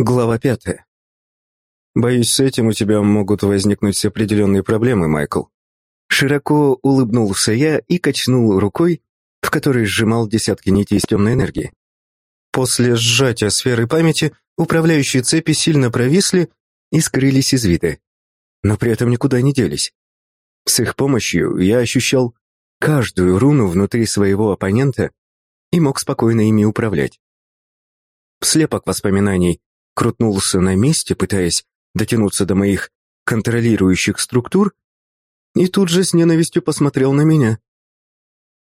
Глава пятая. Боюсь, с этим у тебя могут возникнуть определенные проблемы, Майкл. Широко улыбнулся я и качнул рукой, в которой сжимал десятки нитей из темной энергии. После сжатия сферы памяти управляющие цепи сильно провисли и скрылись из вида, но при этом никуда не делись. С их помощью я ощущал каждую руну внутри своего оппонента и мог спокойно ими управлять. Слепок воспоминаний крутнулся на месте, пытаясь дотянуться до моих контролирующих структур, и тут же с ненавистью посмотрел на меня.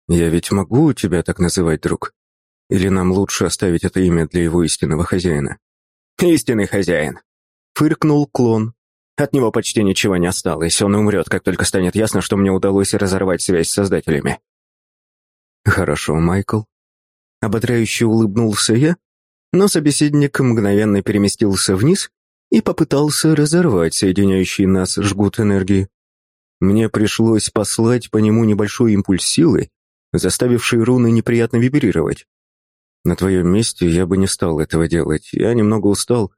«Я ведь могу тебя так называть, друг? Или нам лучше оставить это имя для его истинного хозяина?» «Истинный хозяин», — фыркнул клон. «От него почти ничего не осталось, он умрет, как только станет ясно, что мне удалось разорвать связь с создателями». «Хорошо, Майкл». Ободряюще улыбнулся я но собеседник мгновенно переместился вниз и попытался разорвать соединяющий нас жгут энергии. Мне пришлось послать по нему небольшой импульс силы, заставивший руны неприятно вибрировать. На твоем месте я бы не стал этого делать. Я немного устал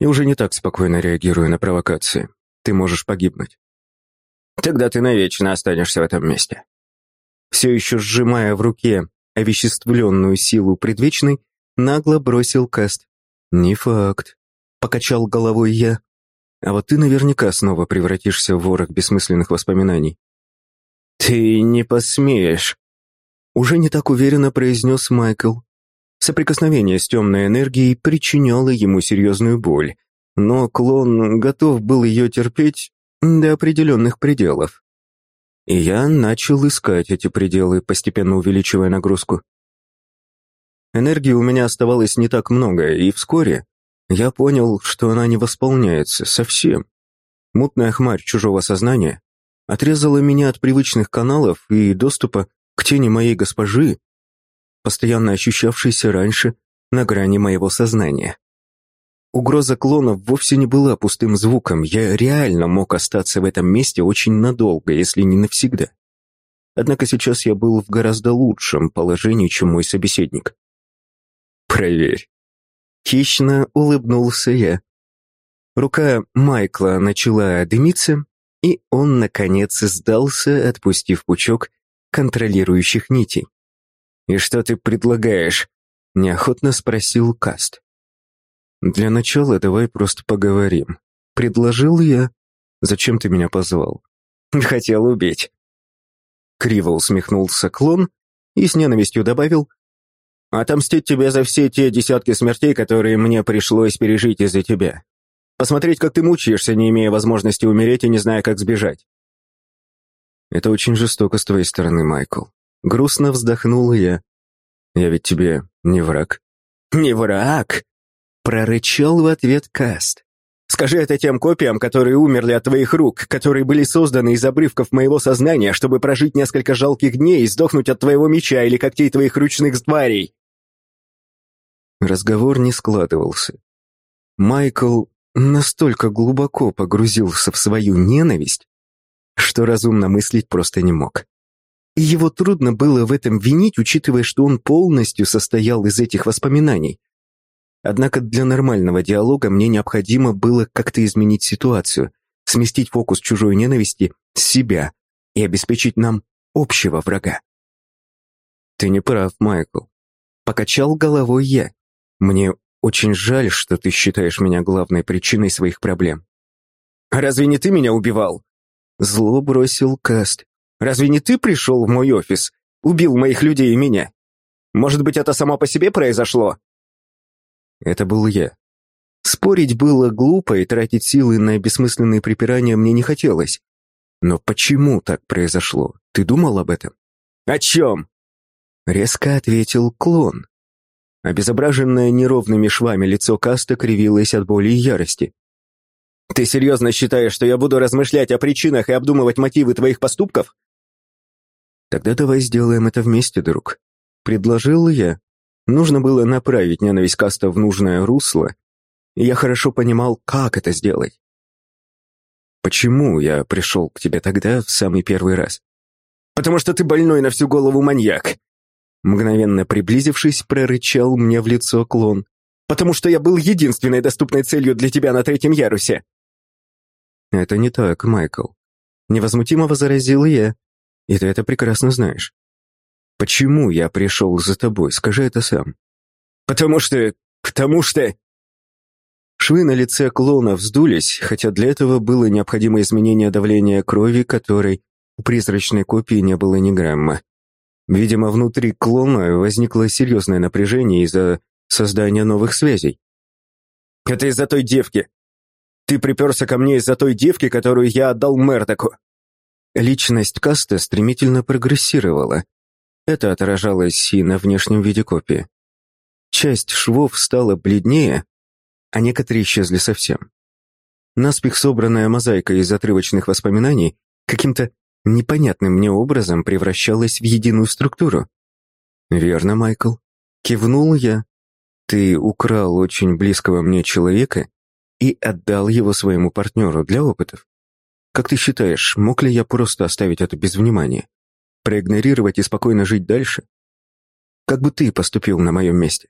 и уже не так спокойно реагирую на провокации. Ты можешь погибнуть. Тогда ты навечно останешься в этом месте. Все еще сжимая в руке овеществленную силу предвечной, Нагло бросил Каст. «Не факт», — покачал головой я. «А вот ты наверняка снова превратишься в ворох бессмысленных воспоминаний». «Ты не посмеешь», — уже не так уверенно произнес Майкл. Соприкосновение с темной энергией причиняло ему серьезную боль, но клон готов был ее терпеть до определенных пределов. И я начал искать эти пределы, постепенно увеличивая нагрузку. Энергии у меня оставалось не так много, и вскоре я понял, что она не восполняется совсем. Мутная хмарь чужого сознания отрезала меня от привычных каналов и доступа к тени моей госпожи, постоянно ощущавшейся раньше на грани моего сознания. Угроза клонов вовсе не была пустым звуком, я реально мог остаться в этом месте очень надолго, если не навсегда. Однако сейчас я был в гораздо лучшем положении, чем мой собеседник. Проверь. Хищно улыбнулся я. Рука Майкла начала дымиться, и он, наконец, сдался, отпустив пучок контролирующих нитей. «И что ты предлагаешь?» — неохотно спросил Каст. «Для начала давай просто поговорим», — предложил я. «Зачем ты меня позвал?» «Хотел убить». Криво усмехнулся клон и с ненавистью добавил, Отомстить тебе за все те десятки смертей, которые мне пришлось пережить из-за тебя. Посмотреть, как ты мучаешься, не имея возможности умереть и не зная, как сбежать. Это очень жестоко с твоей стороны, Майкл. Грустно вздохнул я. Я ведь тебе не враг. Не враг? Прорычал в ответ Каст. Скажи это тем копиям, которые умерли от твоих рук, которые были созданы из обрывков моего сознания, чтобы прожить несколько жалких дней и сдохнуть от твоего меча или когтей твоих ручных тварей. Разговор не складывался. Майкл настолько глубоко погрузился в свою ненависть, что разумно мыслить просто не мог. И его трудно было в этом винить, учитывая, что он полностью состоял из этих воспоминаний. Однако для нормального диалога мне необходимо было как-то изменить ситуацию, сместить фокус чужой ненависти с себя и обеспечить нам общего врага. «Ты не прав, Майкл», — покачал головой я. Мне очень жаль, что ты считаешь меня главной причиной своих проблем. Разве не ты меня убивал? Зло бросил Каст. Разве не ты пришел в мой офис, убил моих людей и меня? Может быть, это само по себе произошло? Это был я. Спорить было глупо, и тратить силы на бессмысленные припирания мне не хотелось. Но почему так произошло? Ты думал об этом? О чем? Резко ответил клон. Обезображенное неровными швами лицо Каста кривилось от боли и ярости. «Ты серьезно считаешь, что я буду размышлять о причинах и обдумывать мотивы твоих поступков?» «Тогда давай сделаем это вместе, друг», — предложил я. Нужно было направить ненависть Каста в нужное русло, я хорошо понимал, как это сделать. «Почему я пришел к тебе тогда в самый первый раз?» «Потому что ты больной на всю голову маньяк», Мгновенно приблизившись, прорычал мне в лицо клон. потому что я был единственной доступной целью для тебя на третьем ярусе». «Это не так, Майкл», — невозмутимо возразил я, и ты это прекрасно знаешь. Почему я пришел за тобой, скажи это сам. «Потому что... потому что...» Швы на лице клона вздулись, хотя для этого было необходимо изменение давления крови, которой у призрачной копии не было ни грамма. Видимо, внутри клона возникло серьезное напряжение из-за создания новых связей. «Это из-за той девки. Ты приперся ко мне из-за той девки, которую я отдал Мердоку». Личность Каста стремительно прогрессировала. Это отражалось и на внешнем виде копии. Часть швов стала бледнее, а некоторые исчезли совсем. Наспех собранная мозаика из отрывочных воспоминаний каким-то непонятным мне образом превращалась в единую структуру. «Верно, Майкл», — кивнул я. «Ты украл очень близкого мне человека и отдал его своему партнеру для опытов. Как ты считаешь, мог ли я просто оставить это без внимания? Проигнорировать и спокойно жить дальше? Как бы ты поступил на моем месте?»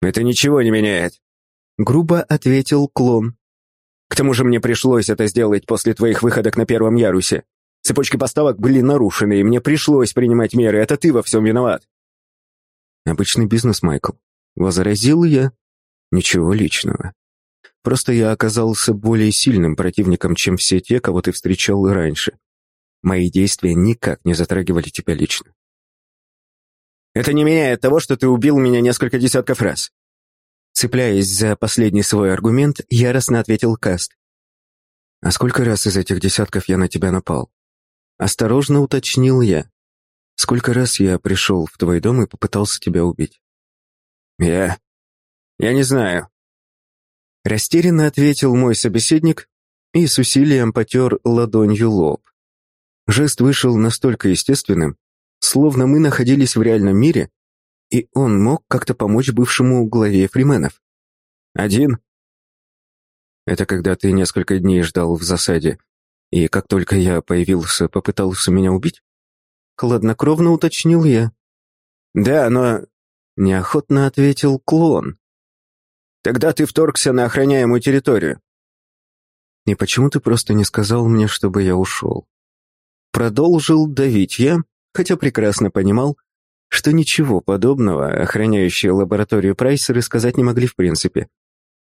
«Это ничего не меняет», — грубо ответил клон. «К тому же мне пришлось это сделать после твоих выходок на первом ярусе. Цепочки поставок были нарушены, и мне пришлось принимать меры. Это ты во всем виноват». «Обычный бизнес, Майкл». Возразил я. «Ничего личного. Просто я оказался более сильным противником, чем все те, кого ты встречал раньше. Мои действия никак не затрагивали тебя лично». «Это не меняет того, что ты убил меня несколько десятков раз». Цепляясь за последний свой аргумент, яростно ответил Каст. «А сколько раз из этих десятков я на тебя напал?» Осторожно уточнил я. Сколько раз я пришел в твой дом и попытался тебя убить? Я... я не знаю. Растерянно ответил мой собеседник и с усилием потер ладонью лоб. Жест вышел настолько естественным, словно мы находились в реальном мире, и он мог как-то помочь бывшему главе фрименов. Один? Это когда ты несколько дней ждал в засаде, и как только я появился, попытался меня убить? Хладнокровно уточнил я. Да, но... Неохотно ответил клон. Тогда ты вторгся на охраняемую территорию. И почему ты просто не сказал мне, чтобы я ушел? Продолжил давить я, хотя прекрасно понимал, что ничего подобного охраняющие лабораторию Прайсеры сказать не могли в принципе.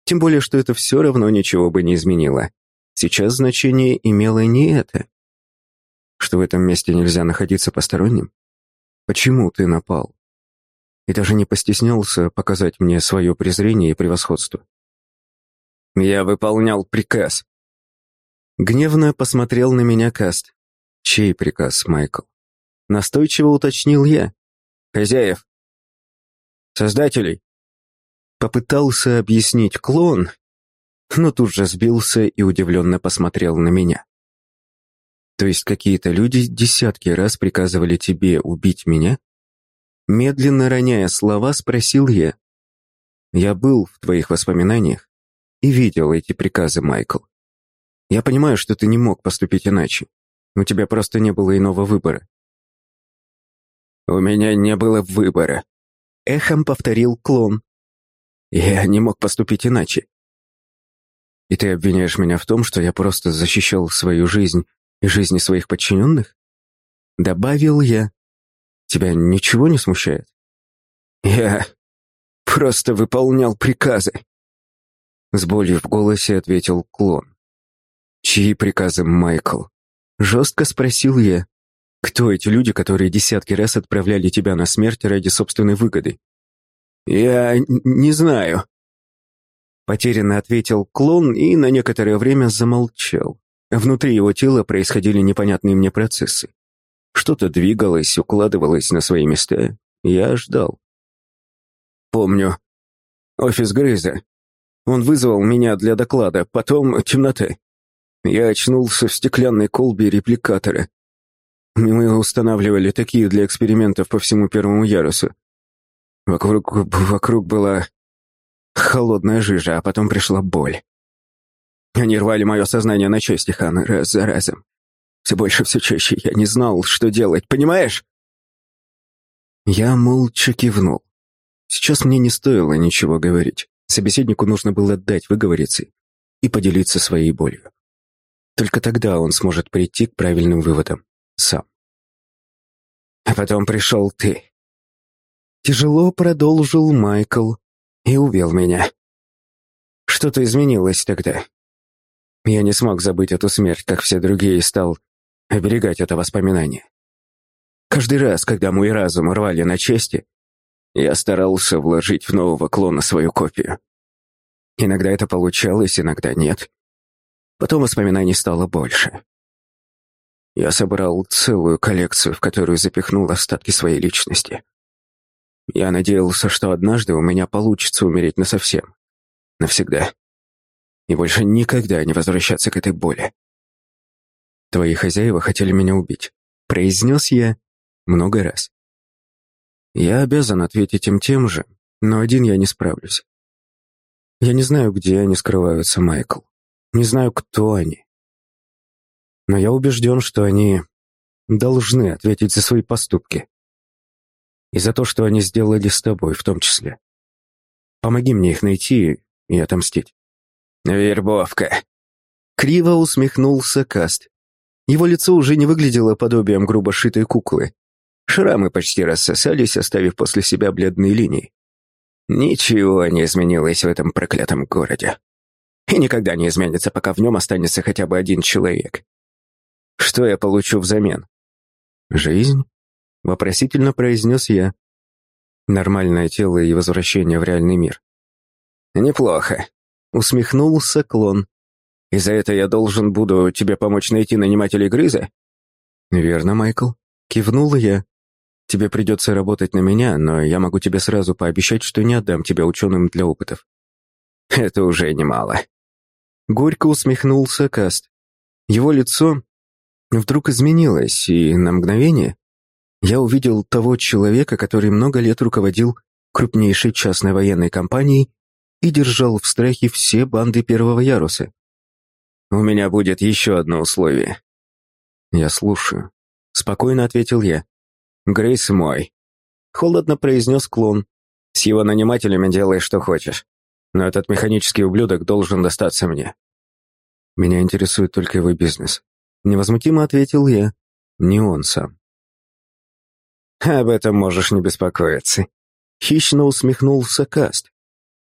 Тем более, что это все равно ничего бы не изменило. Сейчас значение имело не это. Что в этом месте нельзя находиться посторонним? Почему ты напал? И даже не постеснялся показать мне свое презрение и превосходство. Я выполнял приказ. Гневно посмотрел на меня Каст. Чей приказ, Майкл? Настойчиво уточнил я. Хозяев. Создателей. Попытался объяснить клон, но тут же сбился и удивленно посмотрел на меня. То есть какие-то люди десятки раз приказывали тебе убить меня? Медленно роняя слова, спросил я. Я был в твоих воспоминаниях и видел эти приказы, Майкл. Я понимаю, что ты не мог поступить иначе. У тебя просто не было иного выбора. У меня не было выбора. Эхом повторил клон. Я не мог поступить иначе. И ты обвиняешь меня в том, что я просто защищал свою жизнь и жизни своих подчиненных? Добавил я. Тебя ничего не смущает? Я просто выполнял приказы. С болью в голосе ответил клон. Чьи приказы, Майкл? Жестко спросил я. Кто эти люди, которые десятки раз отправляли тебя на смерть ради собственной выгоды? Я не знаю, Потерянно ответил клон и на некоторое время замолчал. Внутри его тела происходили непонятные мне процессы. Что-то двигалось, укладывалось на свои места. Я ждал. Помню. Офис Грыза. Он вызвал меня для доклада, потом темнота. Я очнулся в стеклянной колбе репликатора. Мы устанавливали такие для экспериментов по всему первому ярусу. Вокруг, вокруг была холодная жижа, а потом пришла боль. Они рвали мое сознание на части, Хан, раз за разом. Все больше, все чаще я не знал, что делать, понимаешь? Я молча кивнул. Сейчас мне не стоило ничего говорить. Собеседнику нужно было дать выговориться и поделиться своей болью. Только тогда он сможет прийти к правильным выводам сам. А потом пришел ты. Тяжело продолжил Майкл и увел меня. Что-то изменилось тогда. Я не смог забыть эту смерть, как все другие, и стал оберегать это воспоминание. Каждый раз, когда мой разум рвали на части, я старался вложить в нового клона свою копию. Иногда это получалось, иногда нет. Потом воспоминаний стало больше. Я собрал целую коллекцию, в которую запихнул остатки своей личности. Я надеялся, что однажды у меня получится умереть насовсем. Навсегда. И больше никогда не возвращаться к этой боли. Твои хозяева хотели меня убить. Произнес я много раз. Я обязан ответить им тем же, но один я не справлюсь. Я не знаю, где они скрываются, Майкл. Не знаю, кто они. Но я убежден, что они должны ответить за свои поступки. И за то, что они сделали с тобой, в том числе. Помоги мне их найти и отомстить. Вербовка. Криво усмехнулся Каст. Его лицо уже не выглядело подобием грубо шитой куклы. Шрамы почти рассосались, оставив после себя бледные линии. Ничего не изменилось в этом проклятом городе. И никогда не изменится, пока в нем останется хотя бы один человек. Что я получу взамен? Жизнь? Вопросительно произнес я. Нормальное тело и возвращение в реальный мир. Неплохо. Усмехнулся клон. И за это я должен буду тебе помочь найти нанимателей грыза? Верно, Майкл. Кивнула я. Тебе придется работать на меня, но я могу тебе сразу пообещать, что не отдам тебя ученым для опытов. Это уже немало. Горько усмехнулся Каст. Его лицо вдруг изменилось, и на мгновение я увидел того человека, который много лет руководил крупнейшей частной военной компанией и держал в страхе все банды первого яруса. «У меня будет еще одно условие». «Я слушаю», — спокойно ответил я. Грейс мой. Холодно произнес клон. С его нанимателями делай, что хочешь. Но этот механический ублюдок должен достаться мне. Меня интересует только его бизнес. Невозмутимо ответил я. Не он сам. Об этом можешь не беспокоиться. Хищно усмехнулся Каст.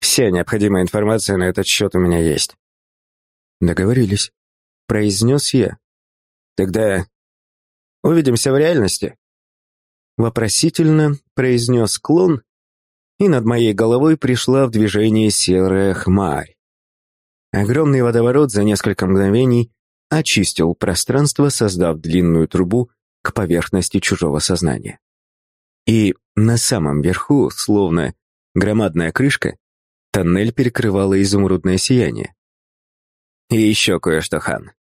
Вся необходимая информация на этот счет у меня есть. Договорились. Произнес я. Тогда увидимся в реальности. Вопросительно произнес клон, и над моей головой пришла в движение серая хмарь. Огромный водоворот за несколько мгновений очистил пространство, создав длинную трубу к поверхности чужого сознания. И на самом верху, словно громадная крышка, тоннель перекрывало изумрудное сияние. И еще кое-что, Хан.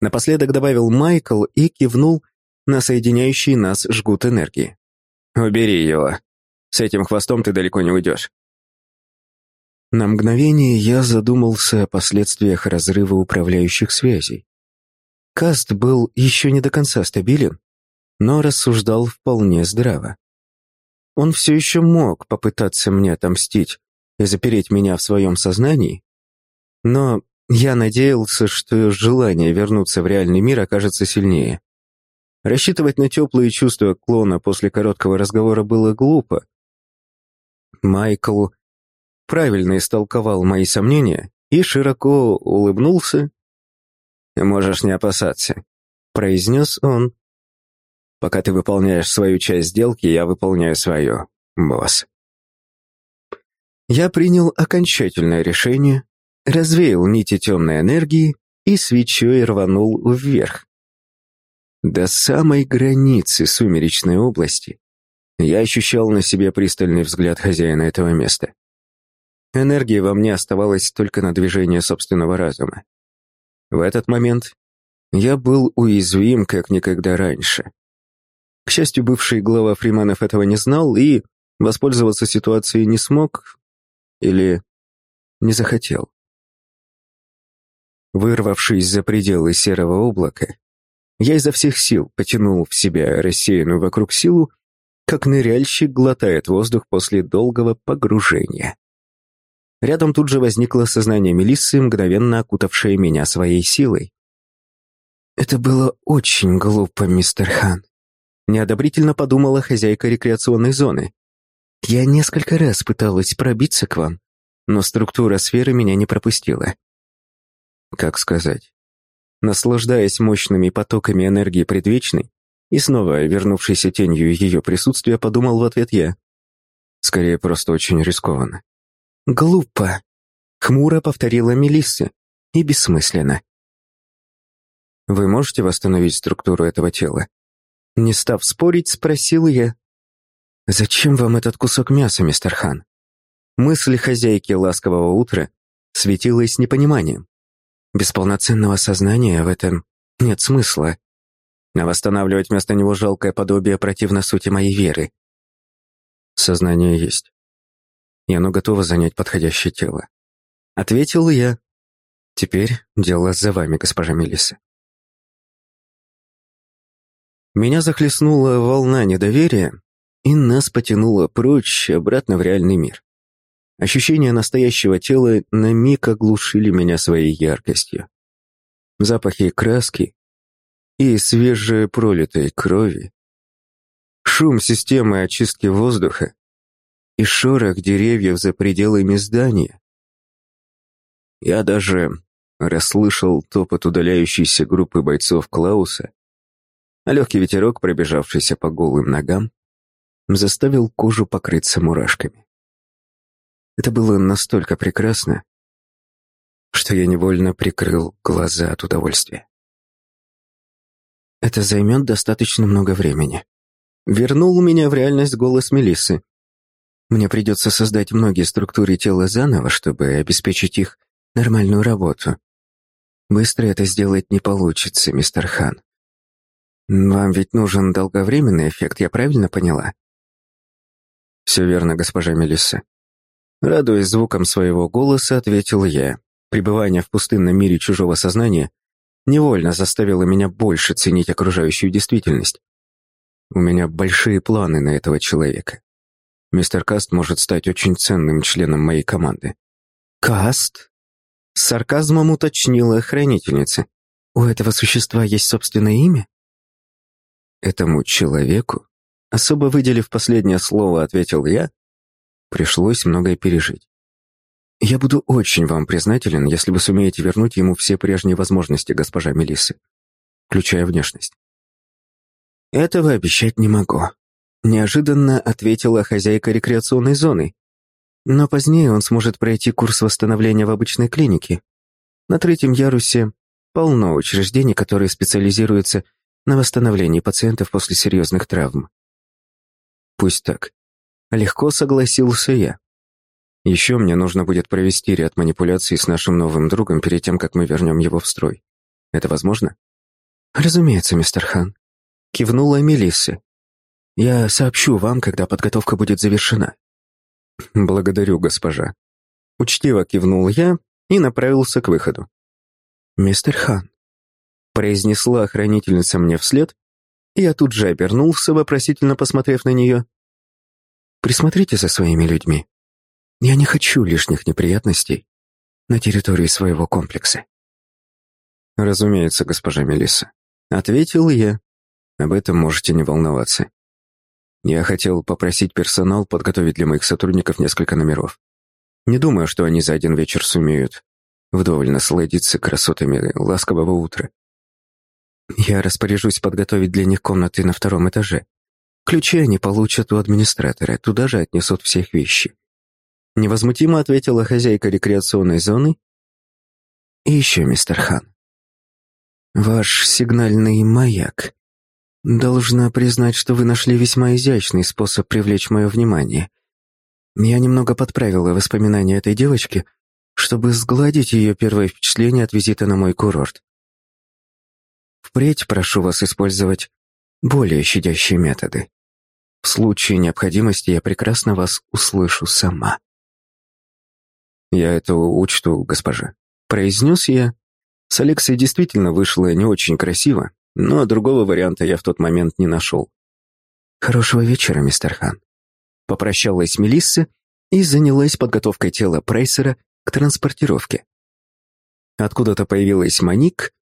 Напоследок добавил Майкл и кивнул на соединяющий нас жгут энергии. «Убери его. С этим хвостом ты далеко не уйдешь». На мгновение я задумался о последствиях разрыва управляющих связей. Каст был еще не до конца стабилен, но рассуждал вполне здраво. Он все еще мог попытаться мне отомстить и запереть меня в своем сознании, но я надеялся, что желание вернуться в реальный мир окажется сильнее. Рассчитывать на теплые чувства клона после короткого разговора было глупо. Майкл правильно истолковал мои сомнения и широко улыбнулся. «Можешь не опасаться», — произнес он. «Пока ты выполняешь свою часть сделки, я выполняю свою, босс». Я принял окончательное решение, развеял нити темной энергии и свечой рванул вверх. До самой границы сумеречной области я ощущал на себе пристальный взгляд хозяина этого места. Энергии во мне оставалось только на движение собственного разума. В этот момент я был уязвим, как никогда раньше. К счастью, бывший глава Фриманов этого не знал и воспользоваться ситуацией не смог или не захотел. Вырвавшись за пределы серого облака, я изо всех сил потянул в себя рассеянную вокруг силу как ныряльщик глотает воздух после долгого погружения. Рядом тут же возникло сознание Мелиссы, мгновенно окутавшее меня своей силой. «Это было очень глупо, мистер Хан», — неодобрительно подумала хозяйка рекреационной зоны. «Я несколько раз пыталась пробиться к вам, но структура сферы меня не пропустила». Как сказать? Наслаждаясь мощными потоками энергии предвечной и снова вернувшейся тенью ее присутствия, подумал в ответ я. Скорее, просто очень рискованно. «Глупо», — хмуро повторила Мелисса, — «и бессмысленно». «Вы можете восстановить структуру этого тела?» Не став спорить, спросил я. «Зачем вам этот кусок мяса, мистер Хан?» Мысль хозяйки ласкового утра светилась непониманием. Без полноценного сознания в этом нет смысла. А восстанавливать вместо него жалкое подобие противно сути моей веры. Сознание есть и оно готово занять подходящее тело. Ответил я. Теперь дело за вами, госпожа Мелисса. Меня захлестнула волна недоверия, и нас потянуло прочь, обратно в реальный мир. Ощущения настоящего тела на миг оглушили меня своей яркостью. Запахи краски и свежепролитой крови, шум системы очистки воздуха, и шорох деревьев за пределами здания. Я даже расслышал топот удаляющейся группы бойцов Клауса, легкий ветерок, пробежавшийся по голым ногам, заставил кожу покрыться мурашками. Это было настолько прекрасно, что я невольно прикрыл глаза от удовольствия. Это займет достаточно много времени. Вернул меня в реальность голос Мелиссы. Мне придется создать многие структуры тела заново, чтобы обеспечить их нормальную работу. Быстро это сделать не получится, мистер Хан. Вам ведь нужен долговременный эффект, я правильно поняла? Все верно, госпожа Мелисса. Радуясь звуком своего голоса, ответил я. Пребывание в пустынном мире чужого сознания невольно заставило меня больше ценить окружающую действительность. У меня большие планы на этого человека. Мистер Каст может стать очень ценным членом моей команды. Каст? С сарказмом уточнила хранительница. У этого существа есть собственное имя? Этому человеку, особо выделив последнее слово, ответил я, пришлось многое пережить. Я буду очень вам признателен, если вы сумеете вернуть ему все прежние возможности, госпожа Мелиссы, включая внешность. Этого обещать не могу, Неожиданно ответила хозяйка рекреационной зоны. Но позднее он сможет пройти курс восстановления в обычной клинике. На третьем ярусе полно учреждений, которые специализируются на восстановлении пациентов после серьезных травм. Пусть так. Легко согласился я. Еще мне нужно будет провести ряд манипуляций с нашим новым другом перед тем, как мы вернем его в строй. Это возможно? Разумеется, мистер Хан. Кивнула Мелисса. Я сообщу вам, когда подготовка будет завершена. Благодарю, госпожа. Учтиво кивнул я и направился к выходу. Мистер Хан, произнесла охранительница мне вслед, и я тут же обернулся, вопросительно посмотрев на нее. Присмотрите за своими людьми. Я не хочу лишних неприятностей на территории своего комплекса. Разумеется, госпожа Мелисса, ответил я. Об этом можете не волноваться. Я хотел попросить персонал подготовить для моих сотрудников несколько номеров. Не думаю, что они за один вечер сумеют вдоволь насладиться красотами ласкового утра. Я распоряжусь подготовить для них комнаты на втором этаже. Ключи они получат у администратора, туда же отнесут все их вещи. Невозмутимо ответила хозяйка рекреационной зоны. И еще, мистер Хан. Ваш сигнальный маяк Должна признать, что вы нашли весьма изящный способ привлечь мое внимание. Я немного подправила воспоминания этой девочки, чтобы сгладить ее первое впечатление от визита на мой курорт. Впредь прошу вас использовать более щадящие методы. В случае необходимости я прекрасно вас услышу сама. Я это учту, госпожа. Произнес я. С Алексой действительно вышло не очень красиво, но другого варианта я в тот момент не нашел. «Хорошего вечера, мистер Хан». Попрощалась Мелисса и занялась подготовкой тела Прайсера к транспортировке. Откуда-то появилась Маник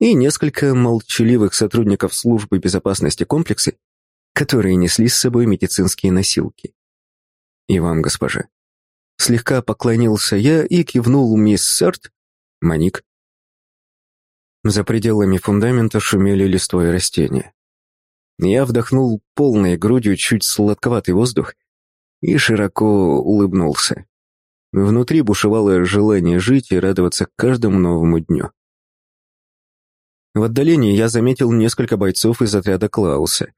и несколько молчаливых сотрудников службы безопасности комплекса, которые несли с собой медицинские носилки. «И вам, госпожа». Слегка поклонился я и кивнул мисс Сарт, Маник. За пределами фундамента шумели листвой растения. Я вдохнул полной грудью чуть сладковатый воздух и широко улыбнулся. Внутри бушевало желание жить и радоваться каждому новому дню. В отдалении я заметил несколько бойцов из отряда Клауса.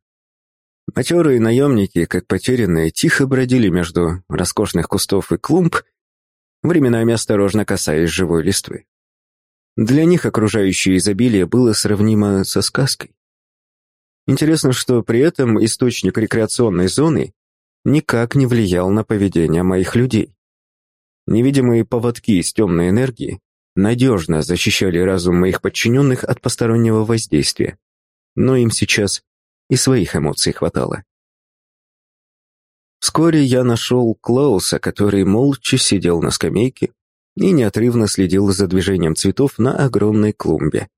Матерые наемники, как потерянные, тихо бродили между роскошных кустов и клумб, временами осторожно касаясь живой листвы. Для них окружающее изобилие было сравнимо со сказкой. Интересно, что при этом источник рекреационной зоны никак не влиял на поведение моих людей. Невидимые поводки из темной энергии надежно защищали разум моих подчиненных от постороннего воздействия, но им сейчас и своих эмоций хватало. Вскоре я нашел Клауса, который молча сидел на скамейке и неотрывно следил за движением цветов на огромной клумбе.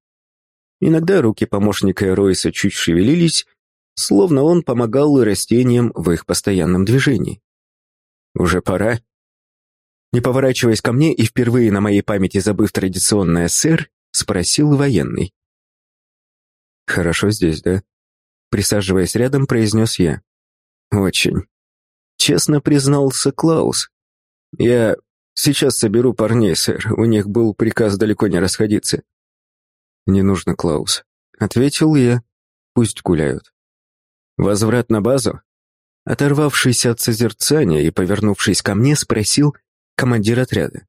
Иногда руки помощника Ройса чуть шевелились, словно он помогал растениям в их постоянном движении. «Уже пора?» Не поворачиваясь ко мне и впервые на моей памяти забыв традиционное «сэр», спросил военный. «Хорошо здесь, да?» Присаживаясь рядом, произнес я. «Очень». Честно признался Клаус. «Я сейчас соберу парней, сэр. У них был приказ далеко не расходиться. «Не нужно, Клаус», — ответил я. «Пусть гуляют». «Возврат на базу?» Оторвавшись от созерцания и повернувшись ко мне, спросил командир отряда.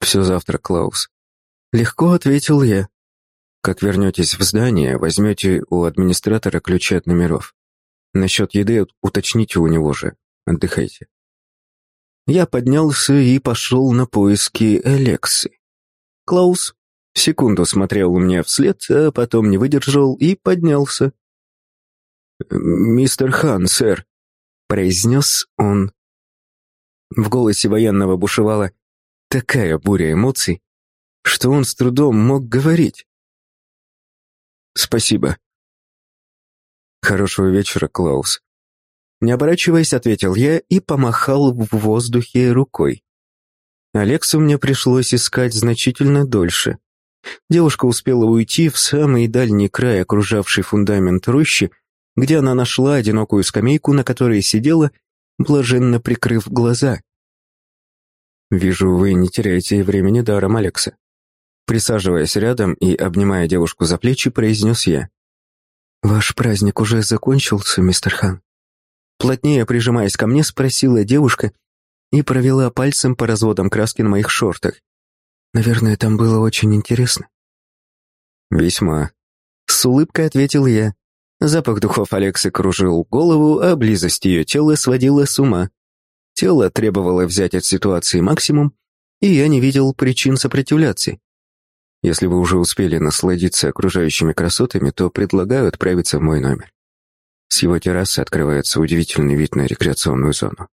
«Все завтра, Клаус». Легко ответил я. «Как вернетесь в здание, возьмете у администратора ключи от номеров. Насчет еды уточните у него же. Отдыхайте». Я поднялся и пошел на поиски Элексы. Клаус Секунду смотрел мне вслед, а потом не выдержал и поднялся. «Мистер Хан, сэр», — произнес он. В голосе военного бушевала такая буря эмоций, что он с трудом мог говорить. «Спасибо». «Хорошего вечера, Клаус». Не оборачиваясь, ответил я и помахал в воздухе рукой. Алексу мне пришлось искать значительно дольше. Девушка успела уйти в самый дальний край, окружавший фундамент рощи, где она нашла одинокую скамейку, на которой сидела, блаженно прикрыв глаза. «Вижу, вы не теряете времени даром, Алекса». Присаживаясь рядом и обнимая девушку за плечи, произнес я. «Ваш праздник уже закончился, мистер Хан?» Плотнее прижимаясь ко мне, спросила девушка и провела пальцем по разводам краски на моих шортах. Наверное, там было очень интересно. Весьма. С улыбкой ответил я. Запах духов Алексы кружил голову, а близость ее тела сводила с ума. Тело требовало взять от ситуации максимум, и я не видел причин сопротивляться. Если вы уже успели насладиться окружающими красотами, то предлагаю отправиться в мой номер. С его террасы открывается удивительный вид на рекреационную зону.